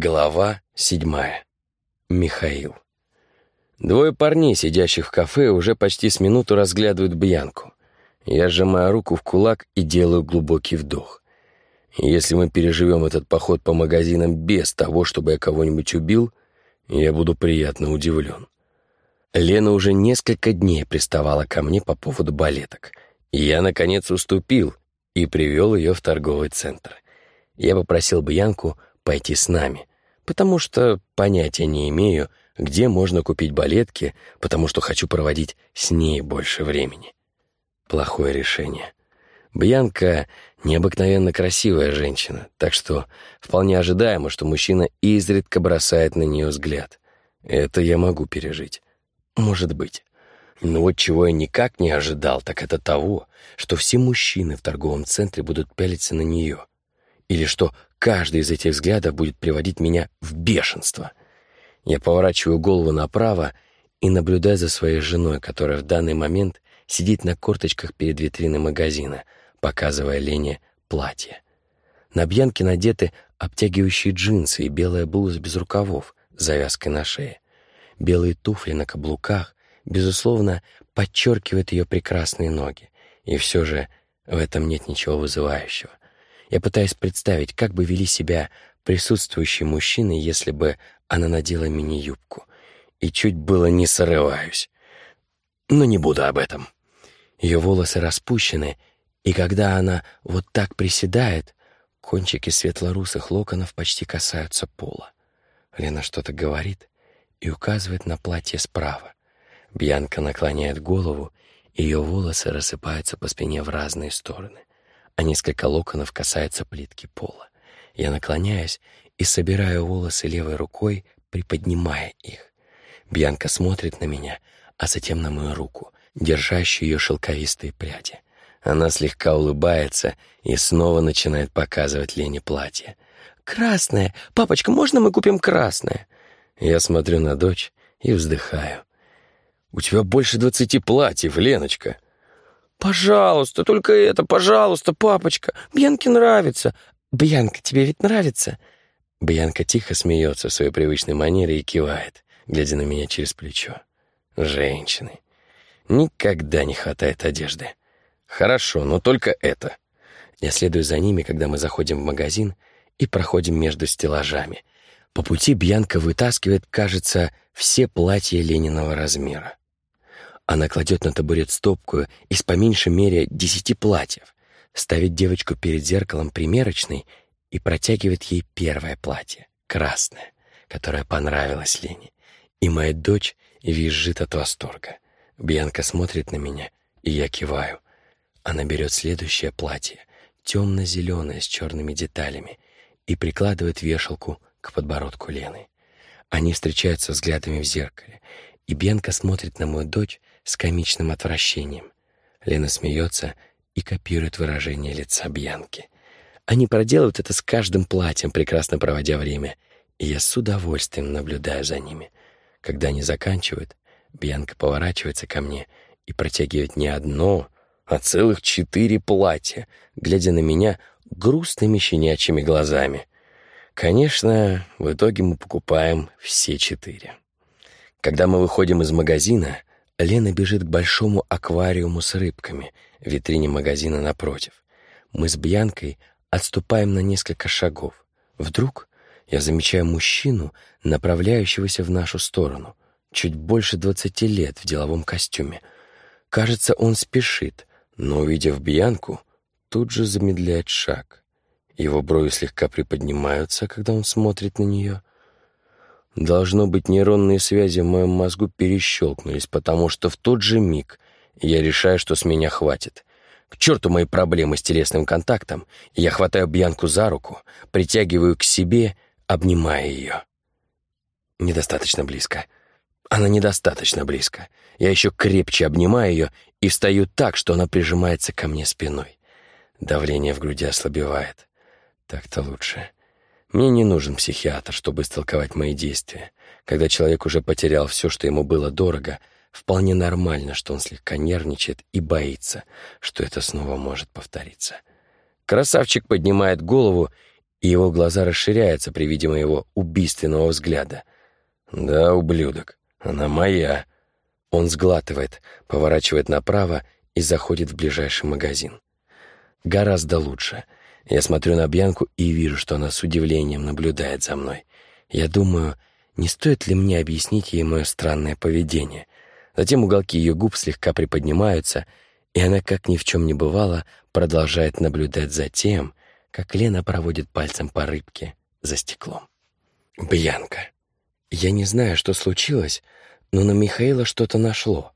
Глава седьмая. Михаил. Двое парней, сидящих в кафе, уже почти с минуту разглядывают Бьянку. Я сжимаю руку в кулак и делаю глубокий вдох. Если мы переживем этот поход по магазинам без того, чтобы я кого-нибудь убил, я буду приятно удивлен. Лена уже несколько дней приставала ко мне по поводу балеток. Я, наконец, уступил и привел ее в торговый центр. Я попросил Бьянку пойти с нами, потому что понятия не имею, где можно купить балетки, потому что хочу проводить с ней больше времени. Плохое решение. Бьянка — необыкновенно красивая женщина, так что вполне ожидаемо, что мужчина изредка бросает на нее взгляд. Это я могу пережить. Может быть. Но вот чего я никак не ожидал, так это того, что все мужчины в торговом центре будут пялиться на нее. Или что каждый из этих взглядов будет приводить меня в бешенство. Я поворачиваю голову направо и наблюдаю за своей женой, которая в данный момент сидит на корточках перед витриной магазина, показывая Лене платье. На Бьянке надеты обтягивающие джинсы и белая блуза без рукавов с завязкой на шее. Белые туфли на каблуках, безусловно, подчеркивают ее прекрасные ноги. И все же в этом нет ничего вызывающего. Я пытаюсь представить, как бы вели себя присутствующие мужчины, если бы она надела мини-юбку. И чуть было не срываюсь. Но не буду об этом. Ее волосы распущены, и когда она вот так приседает, кончики светлорусых локонов почти касаются пола. Лена что-то говорит и указывает на платье справа. Бьянка наклоняет голову, и ее волосы рассыпаются по спине в разные стороны а несколько локонов касается плитки пола. Я наклоняюсь и собираю волосы левой рукой, приподнимая их. Бьянка смотрит на меня, а затем на мою руку, держащую ее шелковистые пряди. Она слегка улыбается и снова начинает показывать Лене платье. «Красное! Папочка, можно мы купим красное?» Я смотрю на дочь и вздыхаю. «У тебя больше двадцати платьев, Леночка!» «Пожалуйста, только это, пожалуйста, папочка. Бьянке нравится. Бьянка, тебе ведь нравится?» Бьянка тихо смеется в своей привычной манере и кивает, глядя на меня через плечо. «Женщины. Никогда не хватает одежды. Хорошо, но только это». Я следую за ними, когда мы заходим в магазин и проходим между стеллажами. По пути Бьянка вытаскивает, кажется, все платья Лениного размера. Она кладет на табурет стопку из по меньшей мере десяти платьев, ставит девочку перед зеркалом примерочной и протягивает ей первое платье, красное, которое понравилось Лене. И моя дочь визжит от восторга. Бьянка смотрит на меня, и я киваю. Она берет следующее платье, темно-зеленое с черными деталями, и прикладывает вешалку к подбородку Лены. Они встречаются взглядами в зеркале, и Бьянка смотрит на мою дочь с комичным отвращением. Лена смеется и копирует выражение лица Бьянки. Они проделывают это с каждым платьем, прекрасно проводя время, и я с удовольствием наблюдаю за ними. Когда они заканчивают, Бьянка поворачивается ко мне и протягивает не одно, а целых четыре платья, глядя на меня грустными щенячьими глазами. Конечно, в итоге мы покупаем все четыре. Когда мы выходим из магазина, Лена бежит к большому аквариуму с рыбками в витрине магазина напротив. Мы с Бьянкой отступаем на несколько шагов. Вдруг я замечаю мужчину, направляющегося в нашу сторону, чуть больше двадцати лет в деловом костюме. Кажется, он спешит, но, увидев Бьянку, тут же замедляет шаг. Его брови слегка приподнимаются, когда он смотрит на нее. Должно быть, нейронные связи в моем мозгу перещелкнулись, потому что в тот же миг я решаю, что с меня хватит. К черту мои проблемы с телесным контактом, я хватаю Бьянку за руку, притягиваю к себе, обнимая ее. Недостаточно близко. Она недостаточно близко. Я еще крепче обнимаю ее и встаю так, что она прижимается ко мне спиной. Давление в груди ослабевает. Так-то лучше. Мне не нужен психиатр, чтобы истолковать мои действия. Когда человек уже потерял все, что ему было дорого, вполне нормально, что он слегка нервничает и боится, что это снова может повториться. Красавчик поднимает голову и его глаза расширяются при виде моего убийственного взгляда. «Да, ублюдок, она моя». Он сглатывает, поворачивает направо и заходит в ближайший магазин. Гораздо лучше. Я смотрю на Бьянку и вижу, что она с удивлением наблюдает за мной. Я думаю, не стоит ли мне объяснить ей мое странное поведение. Затем уголки ее губ слегка приподнимаются, и она, как ни в чем не бывало, продолжает наблюдать за тем, как Лена проводит пальцем по рыбке за стеклом. Бьянка. Я не знаю, что случилось, но на Михаила что-то нашло.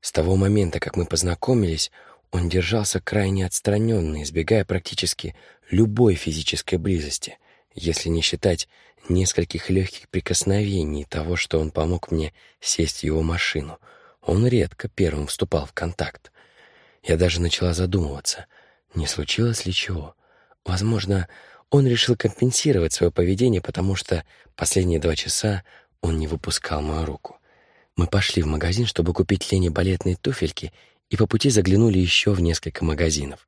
С того момента, как мы познакомились, он держался крайне отстраненно, избегая практически любой физической близости, если не считать нескольких легких прикосновений того, что он помог мне сесть в его машину. Он редко первым вступал в контакт. Я даже начала задумываться, не случилось ли чего. Возможно, он решил компенсировать свое поведение, потому что последние два часа он не выпускал мою руку. Мы пошли в магазин, чтобы купить Лене балетные туфельки, и по пути заглянули еще в несколько магазинов.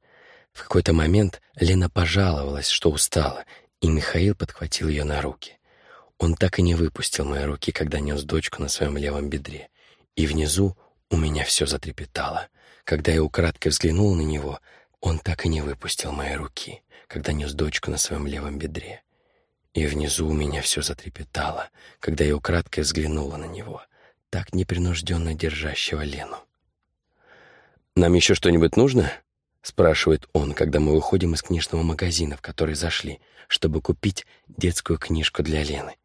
В какой-то момент Лена пожаловалась, что устала, и Михаил подхватил ее на руки. Он так и не выпустил мои руки, когда нес дочку на своем левом бедре. И внизу у меня все затрепетало. Когда я украдкой взглянул на него, он так и не выпустил мои руки когда нес дочку на своем левом бедре. И внизу у меня все затрепетало, когда я украдкой взглянула на него, так непринужденно держащего Лену. «Нам еще что-нибудь нужно?» — спрашивает он, когда мы выходим из книжного магазина, в который зашли, чтобы купить детскую книжку для Лены.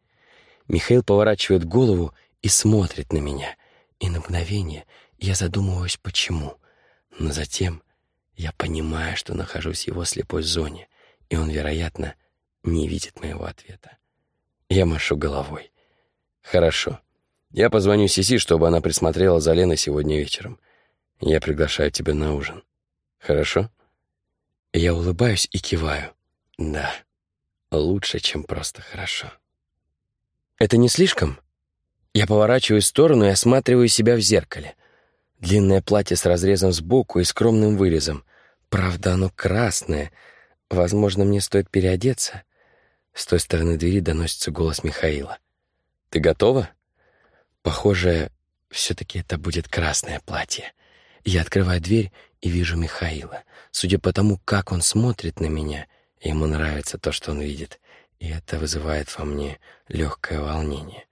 Михаил поворачивает голову и смотрит на меня, и на мгновение я задумываюсь, почему. Но затем я понимаю, что нахожусь в его слепой зоне, и он, вероятно, не видит моего ответа. Я машу головой. «Хорошо. Я позвоню Сиси, чтобы она присмотрела за Леной сегодня вечером. Я приглашаю тебя на ужин. Хорошо?» Я улыбаюсь и киваю. «Да, лучше, чем просто хорошо». «Это не слишком?» Я поворачиваюсь в сторону и осматриваю себя в зеркале. Длинное платье с разрезом сбоку и скромным вырезом. Правда, оно красное. Возможно, мне стоит переодеться. С той стороны двери доносится голос Михаила. «Ты готова?» Похоже, все-таки это будет красное платье. Я открываю дверь и вижу Михаила. Судя по тому, как он смотрит на меня, ему нравится то, что он видит, и это вызывает во мне легкое волнение.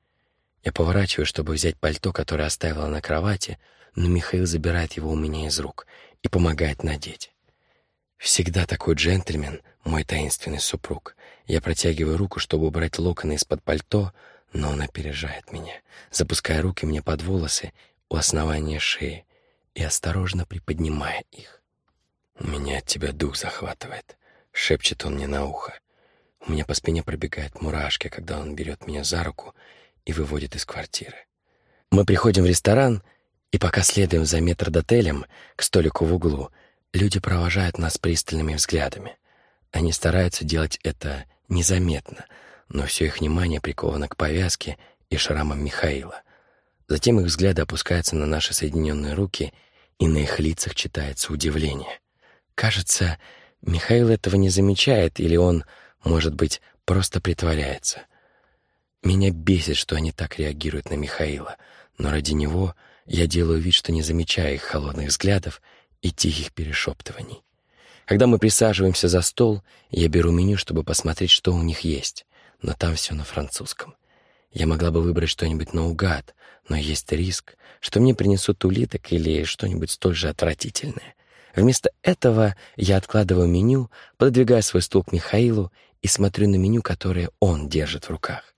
Я поворачиваю, чтобы взять пальто, которое оставила на кровати, но Михаил забирает его у меня из рук и помогает надеть. Всегда такой джентльмен, мой таинственный супруг. Я протягиваю руку, чтобы убрать локоны из-под пальто, но он опережает меня, запуская руки мне под волосы у основания шеи и осторожно приподнимая их. «У меня от тебя дух захватывает», — шепчет он мне на ухо. У меня по спине пробегают мурашки, когда он берет меня за руку и выводит из квартиры. Мы приходим в ресторан, и пока следуем за метрдотелем к столику в углу — Люди провожают нас пристальными взглядами. Они стараются делать это незаметно, но все их внимание приковано к повязке и шрамам Михаила. Затем их взгляды опускаются на наши соединенные руки, и на их лицах читается удивление. Кажется, Михаил этого не замечает, или он, может быть, просто притворяется. Меня бесит, что они так реагируют на Михаила, но ради него я делаю вид, что не замечаю их холодных взглядов и тихих перешептываний. Когда мы присаживаемся за стол, я беру меню, чтобы посмотреть, что у них есть, но там все на французском. Я могла бы выбрать что-нибудь наугад, но есть риск, что мне принесут улиток или что-нибудь столь же отвратительное. Вместо этого я откладываю меню, пододвигаю свой стул к Михаилу и смотрю на меню, которое он держит в руках.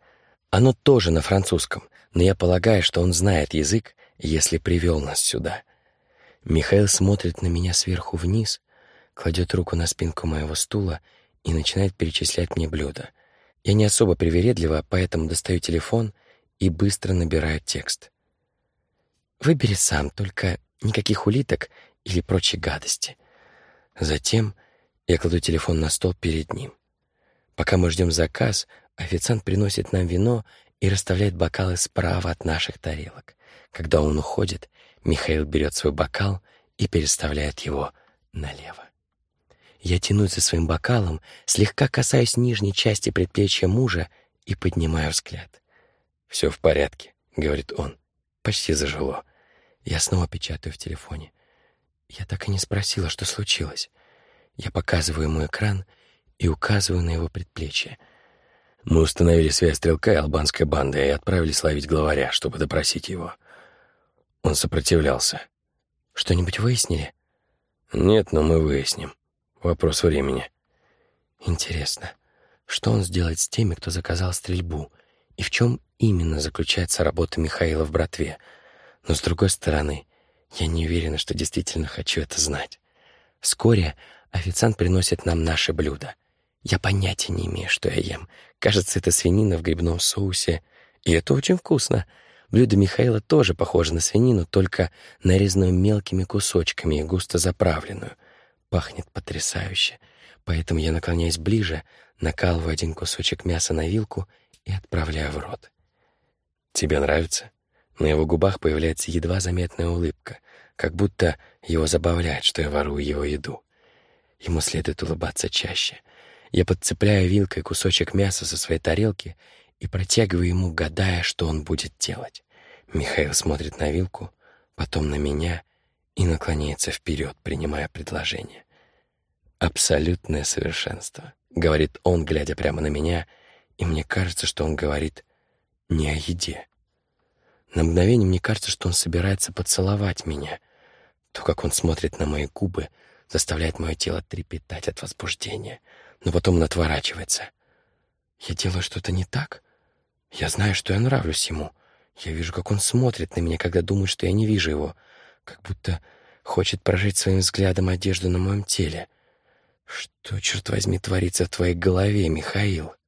Оно тоже на французском, но я полагаю, что он знает язык, если привел нас сюда. Михаил смотрит на меня сверху вниз, кладет руку на спинку моего стула и начинает перечислять мне блюда. Я не особо привередлива, поэтому достаю телефон и быстро набираю текст. «Выбери сам, только никаких улиток или прочей гадости». Затем я кладу телефон на стол перед ним. Пока мы ждем заказ, официант приносит нам вино и расставляет бокалы справа от наших тарелок. Когда он уходит, Михаил берет свой бокал и переставляет его налево. Я тянусь за своим бокалом, слегка касаюсь нижней части предплечья мужа и поднимаю взгляд. «Все в порядке», — говорит он. «Почти зажило». Я снова печатаю в телефоне. Я так и не спросила, что случилось. Я показываю ему экран и указываю на его предплечье. Мы установили связь стрелка и албанской банды и отправились ловить главаря, чтобы допросить его. Он сопротивлялся. Что-нибудь выяснили? Нет, но мы выясним. Вопрос времени. Интересно, что он сделает с теми, кто заказал стрельбу, и в чем именно заключается работа Михаила в братве? Но с другой стороны, я не уверена, что действительно хочу это знать. Вскоре официант приносит нам наше блюдо. Я понятия не имею, что я ем. Кажется, это свинина в грибном соусе, и это очень вкусно. Блюдо Михаила тоже похоже на свинину, только нарезанную мелкими кусочками и густо заправленную. Пахнет потрясающе. Поэтому я наклоняюсь ближе, накалываю один кусочек мяса на вилку и отправляю в рот. «Тебе нравится?» На его губах появляется едва заметная улыбка, как будто его забавляет, что я ворую его еду. Ему следует улыбаться чаще. Я подцепляю вилкой кусочек мяса со своей тарелки и протягиваю ему, гадая, что он будет делать. Михаил смотрит на вилку, потом на меня и наклоняется вперед, принимая предложение. «Абсолютное совершенство», — говорит он, глядя прямо на меня, и мне кажется, что он говорит не о еде. На мгновение мне кажется, что он собирается поцеловать меня. То, как он смотрит на мои губы, заставляет мое тело трепетать от возбуждения, но потом он отворачивается. Я делаю что-то не так? Я знаю, что я нравлюсь ему. Я вижу, как он смотрит на меня, когда думает, что я не вижу его, как будто хочет прожить своим взглядом одежду на моем теле. Что, черт возьми, творится в твоей голове, Михаил?